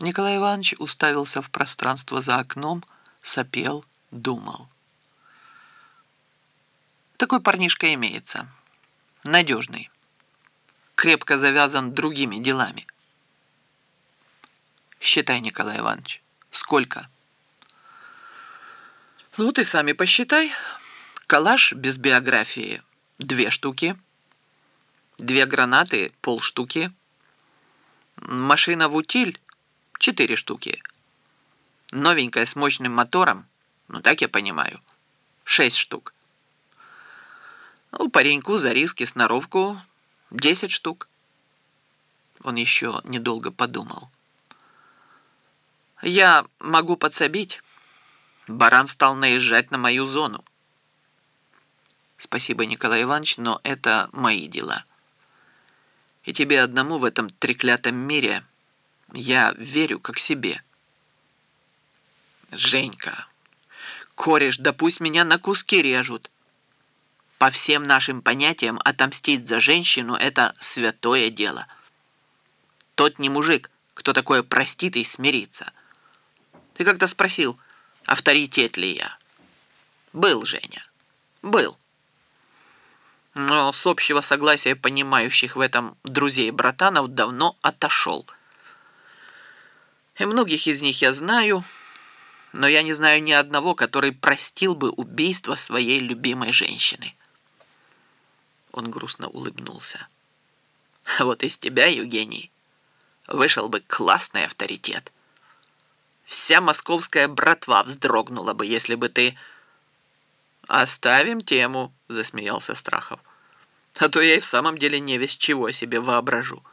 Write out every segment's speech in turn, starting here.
Николай Иванович уставился в пространство за окном, сопел, думал. Такой парнишка имеется. Надежный. Крепко завязан другими делами. Считай, Николай Иванович. Сколько? Ну, ты сами посчитай. Калаш без биографии – две штуки. Две гранаты – полштуки. Машина в утиль – четыре штуки. Новенькая с мощным мотором, ну так я понимаю, шесть штук. Ну, пареньку за риски сноровку десять штук. Он еще недолго подумал. Я могу подсобить. Баран стал наезжать на мою зону. Спасибо, Николай Иванович, но это мои дела. И тебе одному в этом треклятом мире я верю как себе. Женька, кореш, да пусть меня на куски режут. По всем нашим понятиям отомстить за женщину – это святое дело. Тот не мужик, кто такое простит и смирится. Ты как-то спросил, авторитет ли я? Был, Женя, был. Но с общего согласия понимающих в этом друзей-братанов давно отошел. И многих из них я знаю, но я не знаю ни одного, который простил бы убийство своей любимой женщины. Он грустно улыбнулся. Вот из тебя, Евгений, вышел бы классный авторитет. Вся московская братва вздрогнула бы, если бы ты... «Оставим тему», — засмеялся Страхов. «А то я и в самом деле не весь чего себе воображу».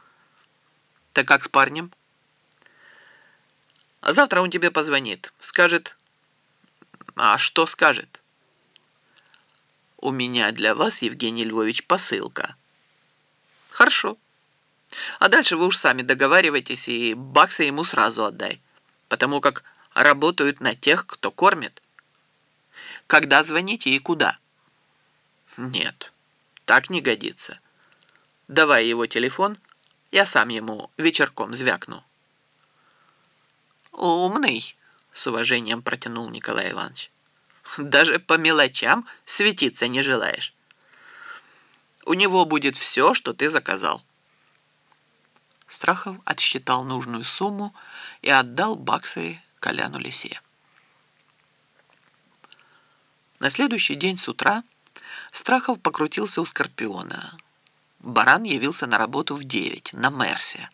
«Так как с парнем?» «Завтра он тебе позвонит. Скажет...» «А что скажет?» «У меня для вас, Евгений Львович, посылка». «Хорошо. А дальше вы уж сами договаривайтесь и баксы ему сразу отдай, потому как работают на тех, кто кормит». Когда звоните и куда? Нет, так не годится. Давай его телефон, я сам ему вечерком звякну. Умный, с уважением протянул Николай Иванович. Даже по мелочам светиться не желаешь. У него будет все, что ты заказал. Страхов отсчитал нужную сумму и отдал баксы Коляну Лисе. На следующий день с утра Страхов покрутился у Скорпиона. Баран явился на работу в девять на Мерсе.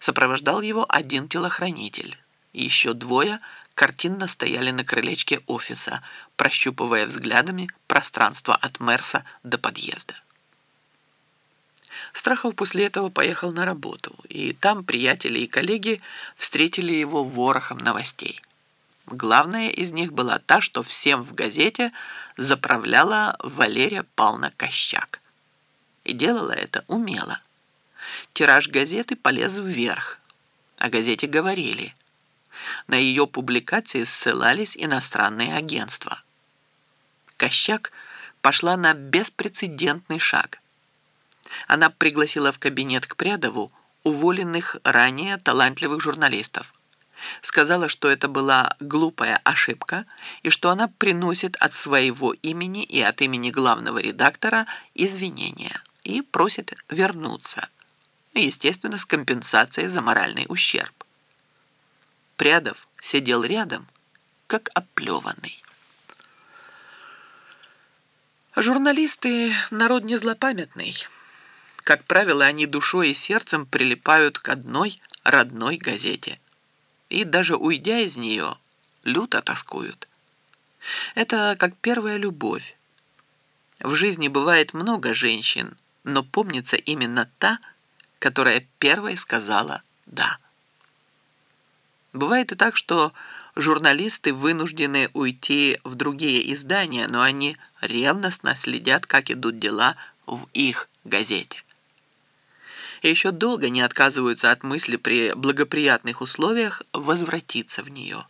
Сопровождал его один телохранитель. Еще двое картинно стояли на крылечке офиса, прощупывая взглядами пространство от Мерса до подъезда. Страхов после этого поехал на работу, и там приятели и коллеги встретили его ворохом новостей. Главная из них была та, что всем в газете заправляла Валерия Павловна Кощак. И делала это умело. Тираж газеты полез вверх. О газете говорили. На ее публикации ссылались иностранные агентства. Кощак пошла на беспрецедентный шаг. Она пригласила в кабинет к Прядову уволенных ранее талантливых журналистов сказала, что это была глупая ошибка и что она приносит от своего имени и от имени главного редактора извинения и просит вернуться, естественно, с компенсацией за моральный ущерб. Прядов сидел рядом, как оплеванный. Журналисты – народ незлопамятный. Как правило, они душой и сердцем прилипают к одной родной газете – и даже уйдя из нее, люто тоскуют. Это как первая любовь. В жизни бывает много женщин, но помнится именно та, которая первой сказала «да». Бывает и так, что журналисты вынуждены уйти в другие издания, но они ревностно следят, как идут дела в их газете и еще долго не отказываются от мысли при благоприятных условиях возвратиться в нее.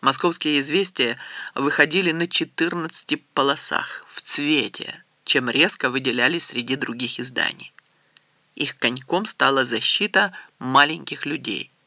Московские известия выходили на 14 полосах в цвете, чем резко выделялись среди других изданий. их коньком стала защита маленьких людей –